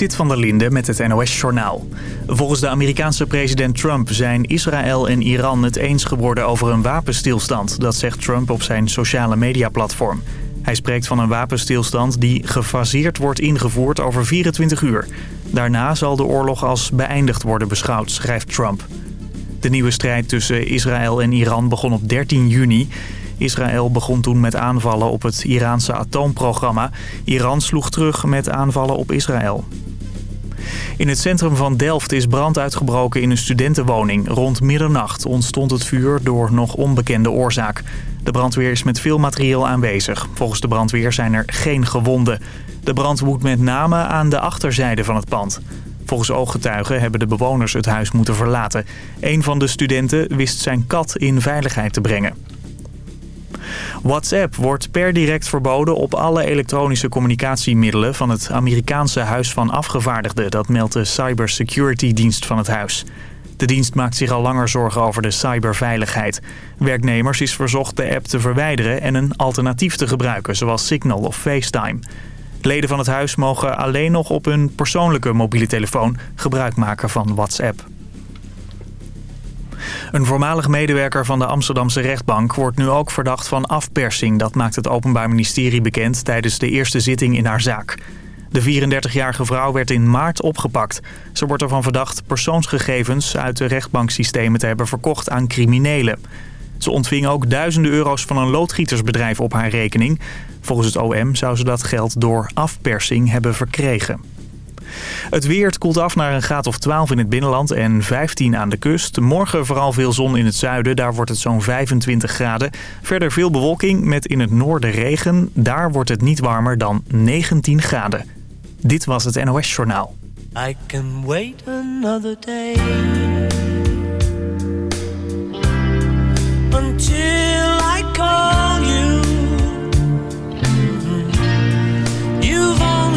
Zit van der Linde met het NOS-journaal. Volgens de Amerikaanse president Trump zijn Israël en Iran het eens geworden over een wapenstilstand. Dat zegt Trump op zijn sociale mediaplatform. Hij spreekt van een wapenstilstand die gefaseerd wordt ingevoerd over 24 uur. Daarna zal de oorlog als beëindigd worden beschouwd, schrijft Trump. De nieuwe strijd tussen Israël en Iran begon op 13 juni. Israël begon toen met aanvallen op het Iraanse atoomprogramma. Iran sloeg terug met aanvallen op Israël. In het centrum van Delft is brand uitgebroken in een studentenwoning. Rond middernacht ontstond het vuur door nog onbekende oorzaak. De brandweer is met veel materieel aanwezig. Volgens de brandweer zijn er geen gewonden. De brand woedt met name aan de achterzijde van het pand. Volgens ooggetuigen hebben de bewoners het huis moeten verlaten. Een van de studenten wist zijn kat in veiligheid te brengen. WhatsApp wordt per direct verboden op alle elektronische communicatiemiddelen van het Amerikaanse Huis van Afgevaardigden. Dat meldt de cybersecurity dienst van het huis. De dienst maakt zich al langer zorgen over de cyberveiligheid. Werknemers is verzocht de app te verwijderen en een alternatief te gebruiken, zoals Signal of FaceTime. Leden van het huis mogen alleen nog op hun persoonlijke mobiele telefoon gebruik maken van WhatsApp. Een voormalig medewerker van de Amsterdamse rechtbank wordt nu ook verdacht van afpersing. Dat maakt het Openbaar Ministerie bekend tijdens de eerste zitting in haar zaak. De 34-jarige vrouw werd in maart opgepakt. Ze wordt ervan verdacht persoonsgegevens uit de rechtbanksystemen te hebben verkocht aan criminelen. Ze ontving ook duizenden euro's van een loodgietersbedrijf op haar rekening. Volgens het OM zou ze dat geld door afpersing hebben verkregen. Het weer koelt af naar een graad of 12 in het binnenland en 15 aan de kust. Morgen vooral veel zon in het zuiden, daar wordt het zo'n 25 graden. Verder veel bewolking met in het noorden regen. Daar wordt het niet warmer dan 19 graden. Dit was het NOS Journaal. I can wait another day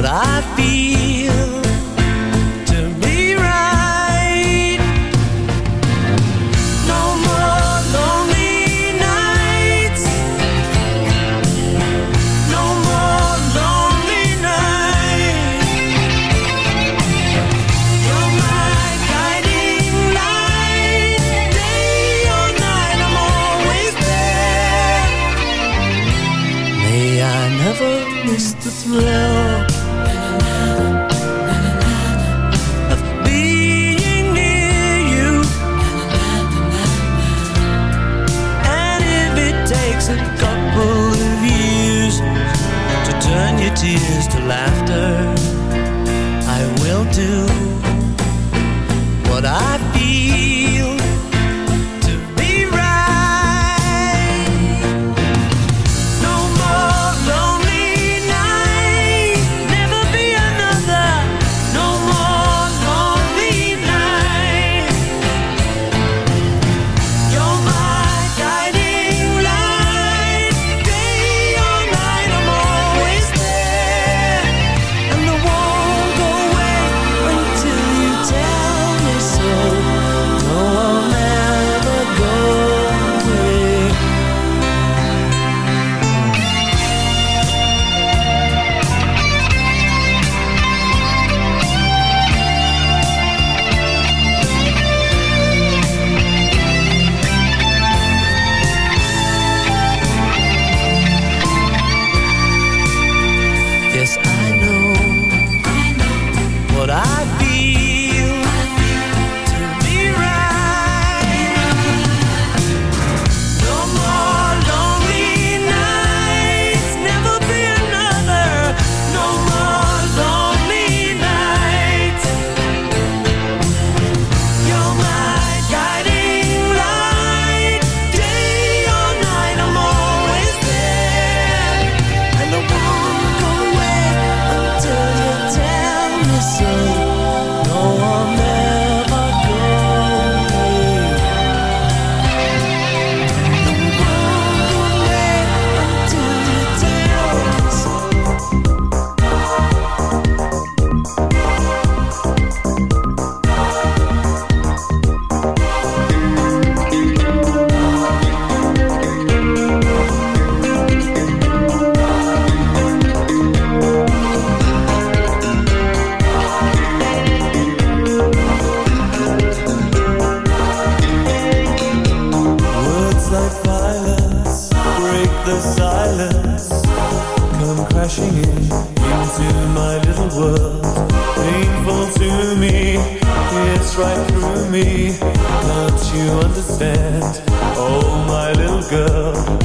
what I feel. crashing in into my little world. Painful to me, it's right through me. Don't you understand? Oh, my little girl.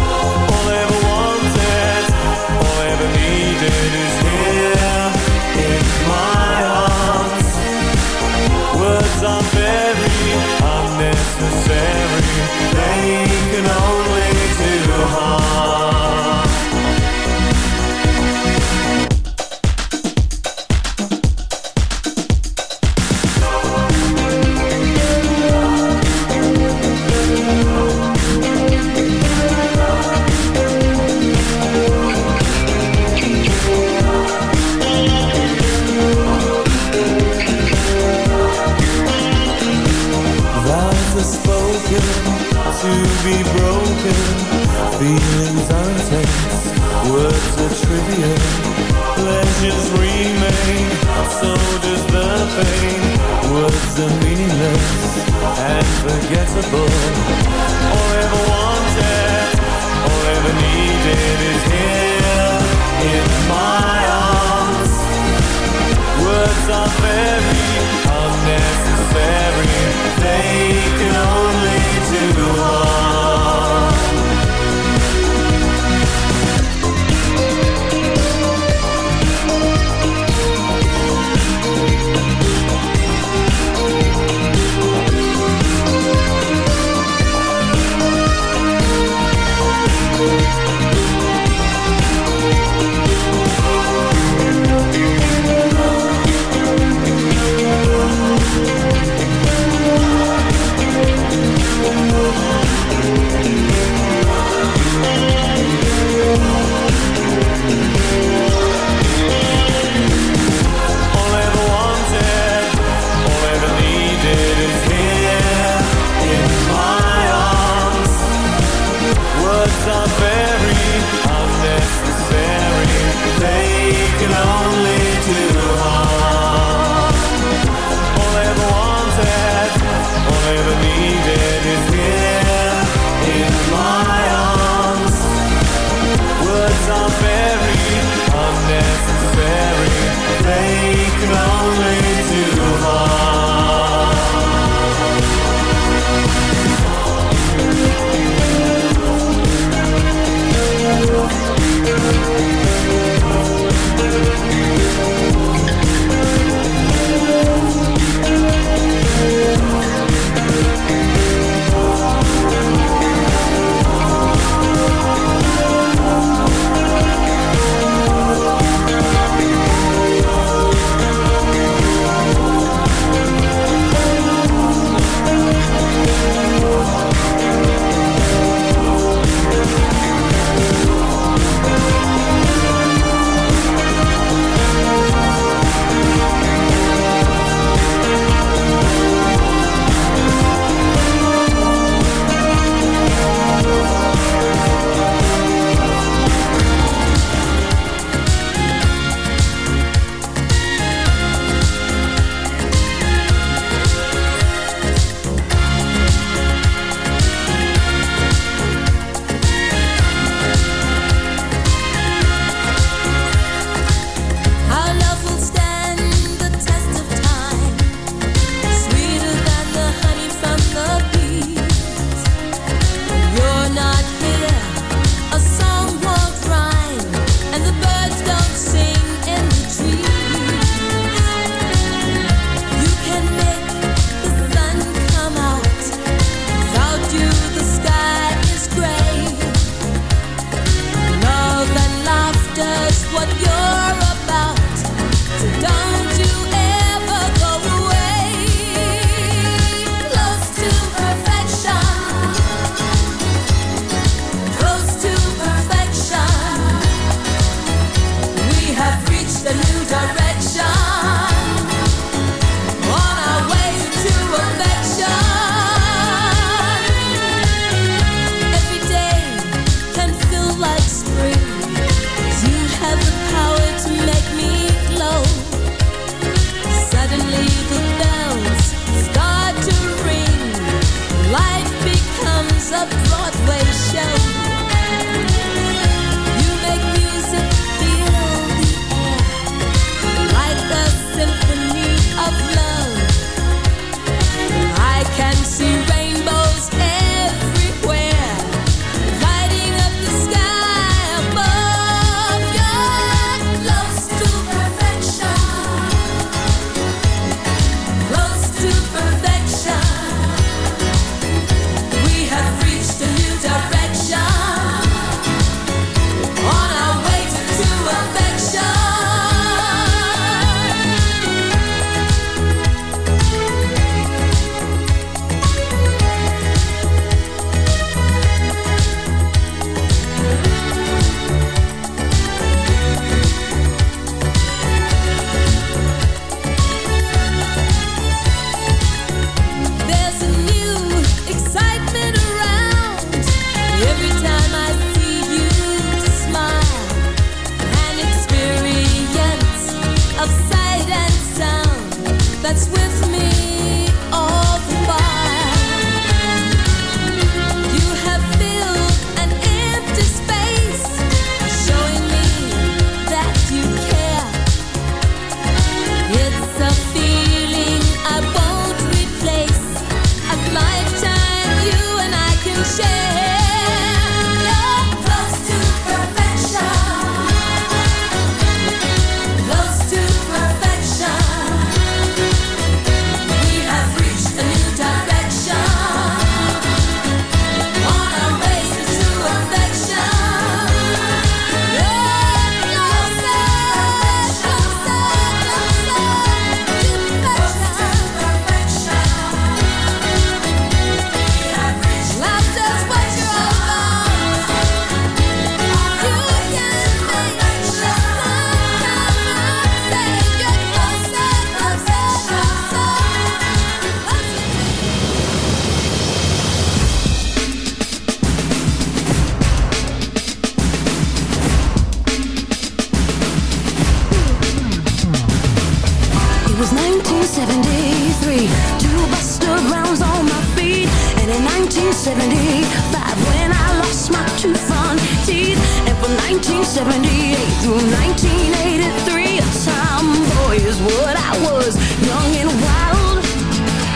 1978 through 1983 A tomboy is what I was Young and wild.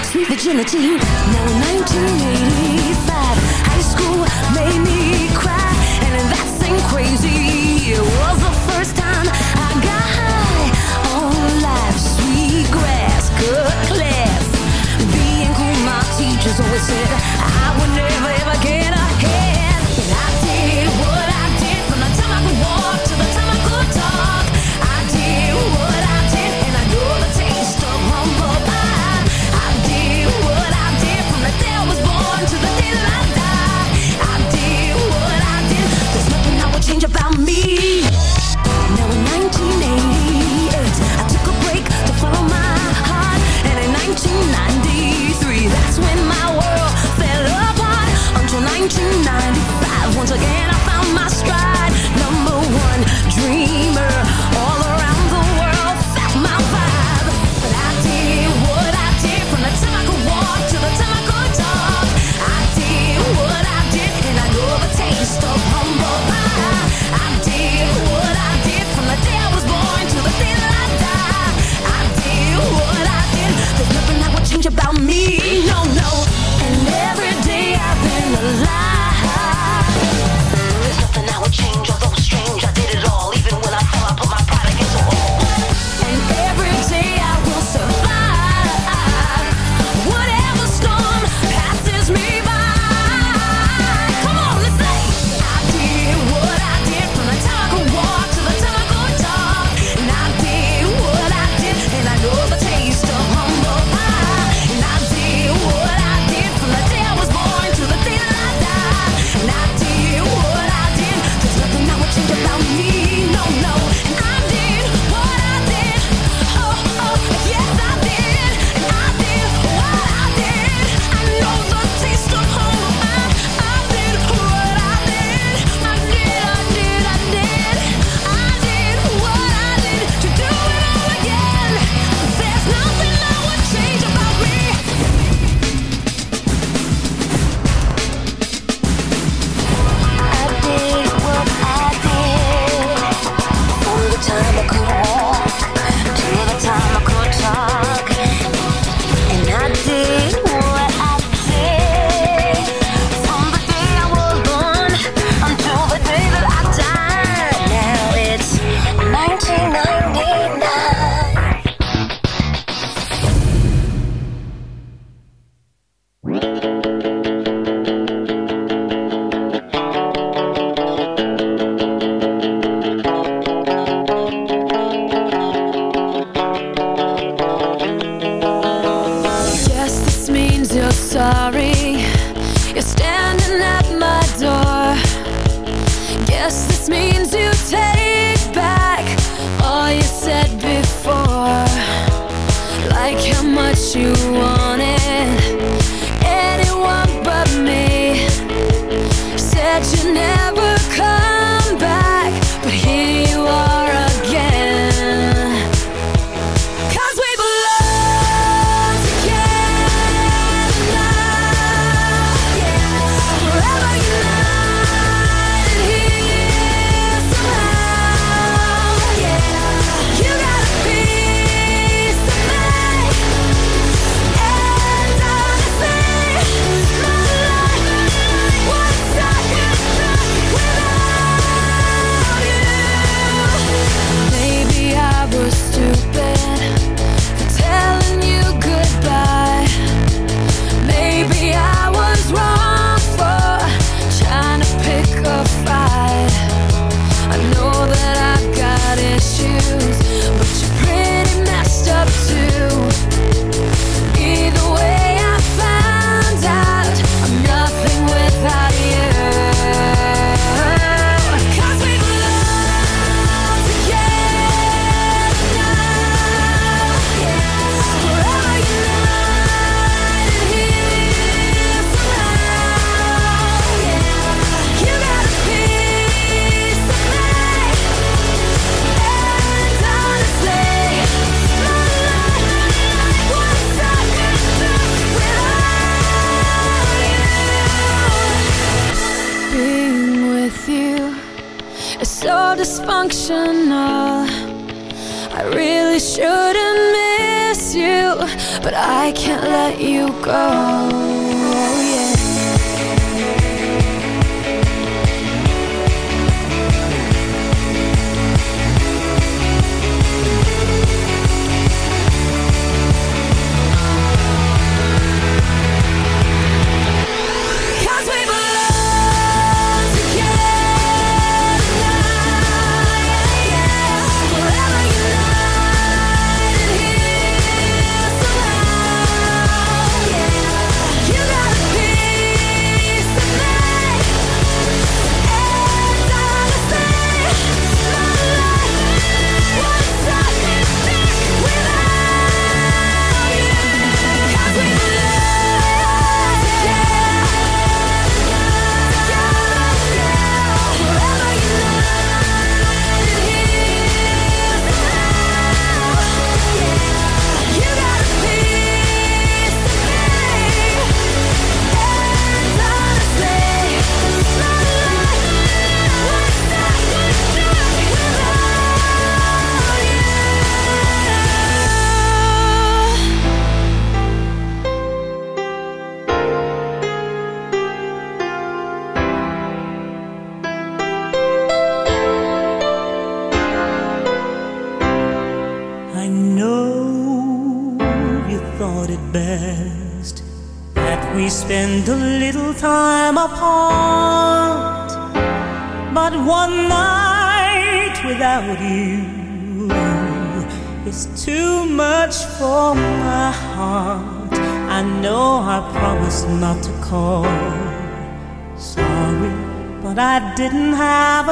Sweet virginity Now 1984 to Once again, I found my stride.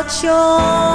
秋。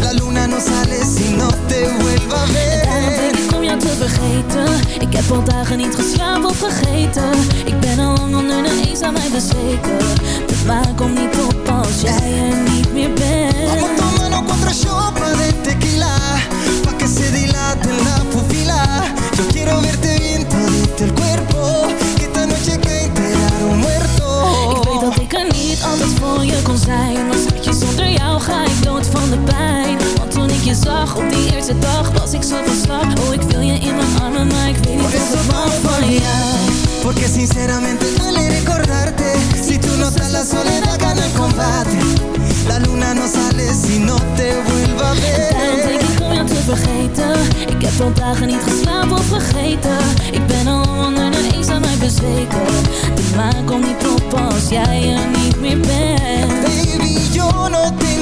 La luna no sale si no te vuelva a Daarom ver denk ik om jou te vergeten. Ik heb al dagen niet geslapen of vergeten. Ik ben al lang onder de eens aan mij bezweken. De maan komt niet op als jij er niet meer bent. Vamos tomando cuatro shots de tequila Pa' que se dilate la pupila. Yo quiero verte bien todito el cuerpo Que esta noche que enterar un muerto. Ik weet dat ik er niet altijd voor je kon zijn zag op die eerste dag Was ik zo van slag Oh, ik wil je in mijn armen Maar ik weet niet tomo pa' van jou. Porque sinceramente duele recordarte. Si tú no estás la soledad gana el combate. La luna no sale si no te vuelva a Daarom denk ver ik om jou te vergeten. Ik heb al dagen niet geslapen of vergeten. Ik ben al onder de eens aan mij bezweken. De maan komt niet op als jij er niet meer bent. Baby, yo no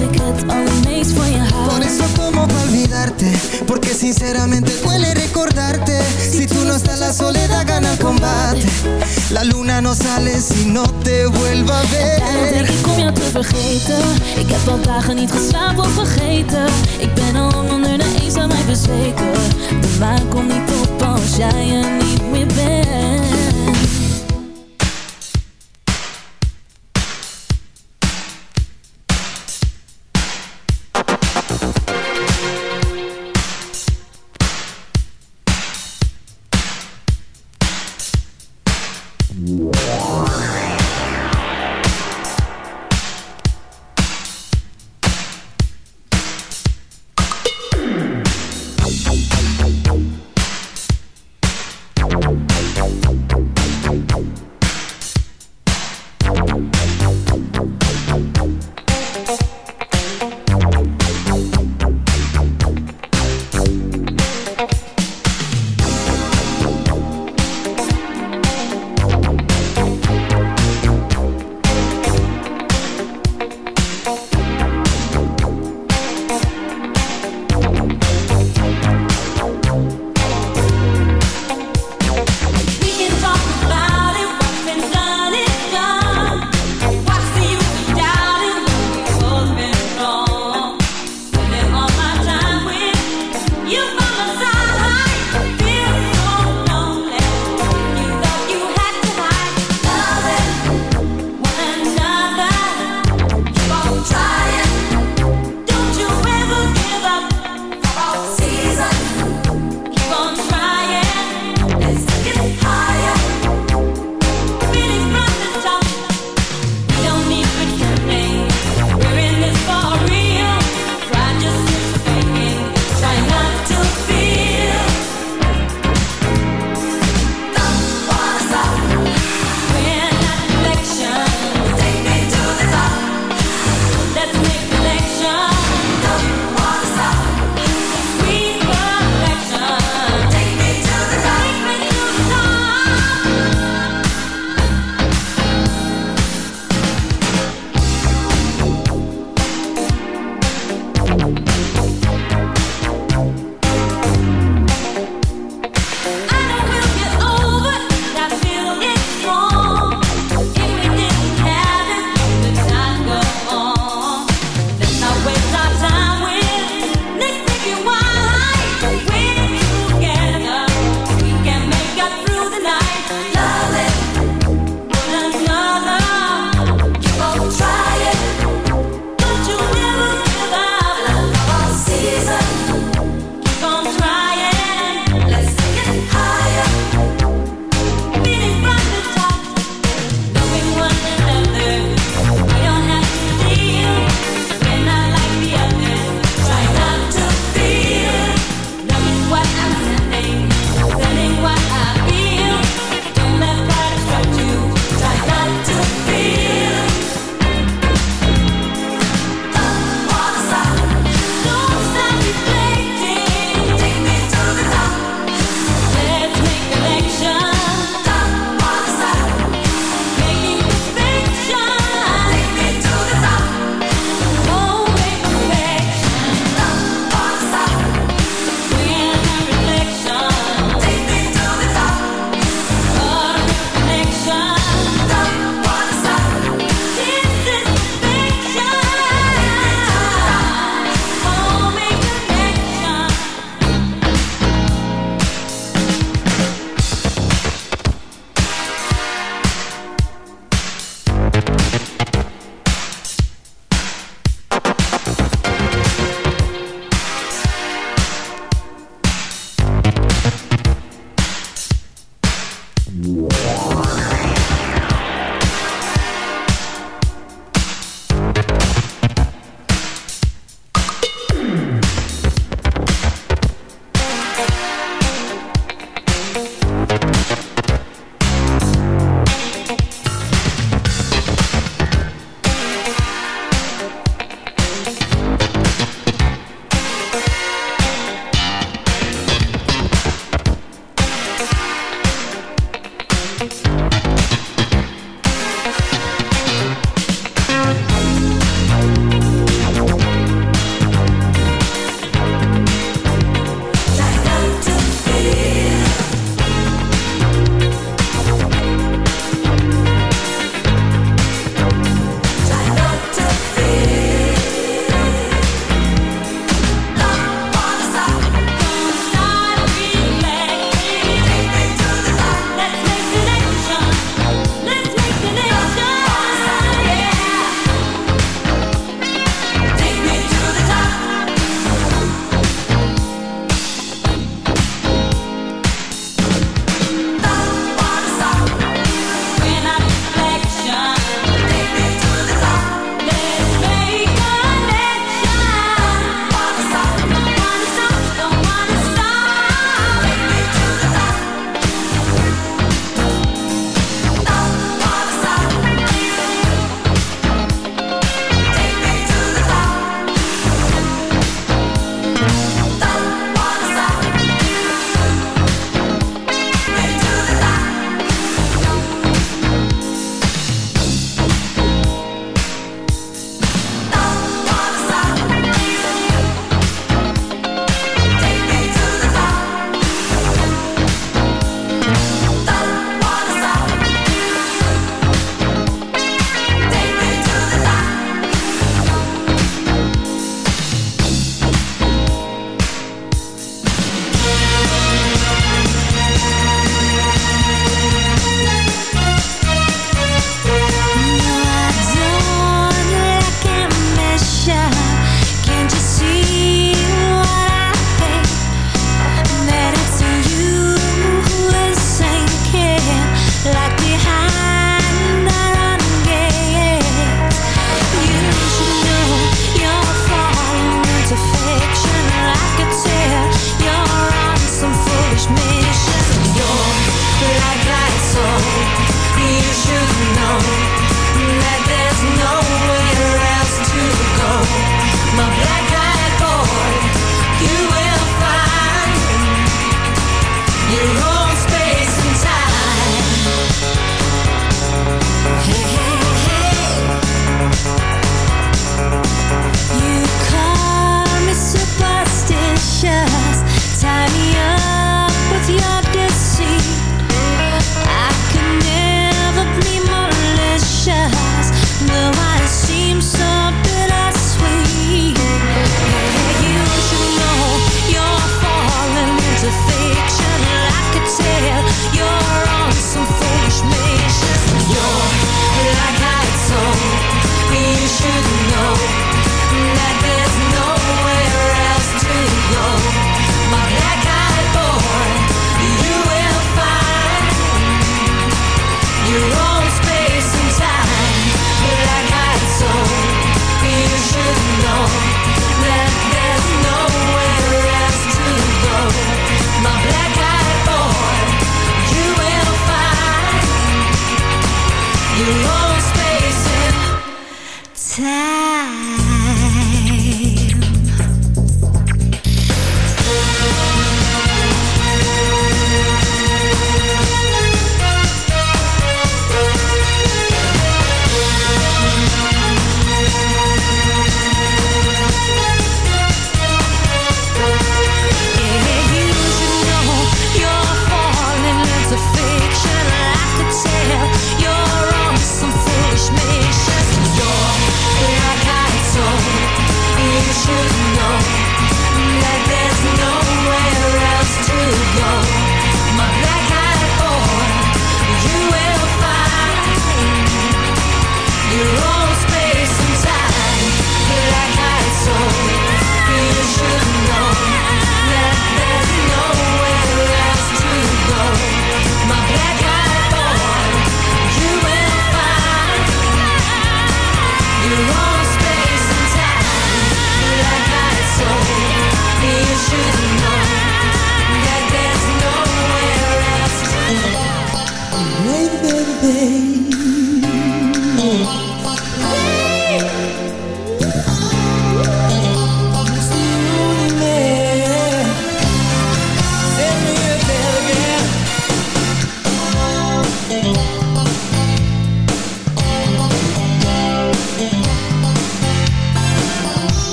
alsof ik het allermeest van je hou Por eso tomo pa olvidarte Porque sinceramente duele recordarte. Si tú no estás la soledad gana el combate. La luna no sale si no te vuelva a ver. en denk ik om jou te vergeten. Ik heb al dagen niet geslapen of vergeten. Ik ben al lang onder de eens aan mij bezweken. De maan komt niet op als jij er niet meer bent.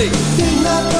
Did not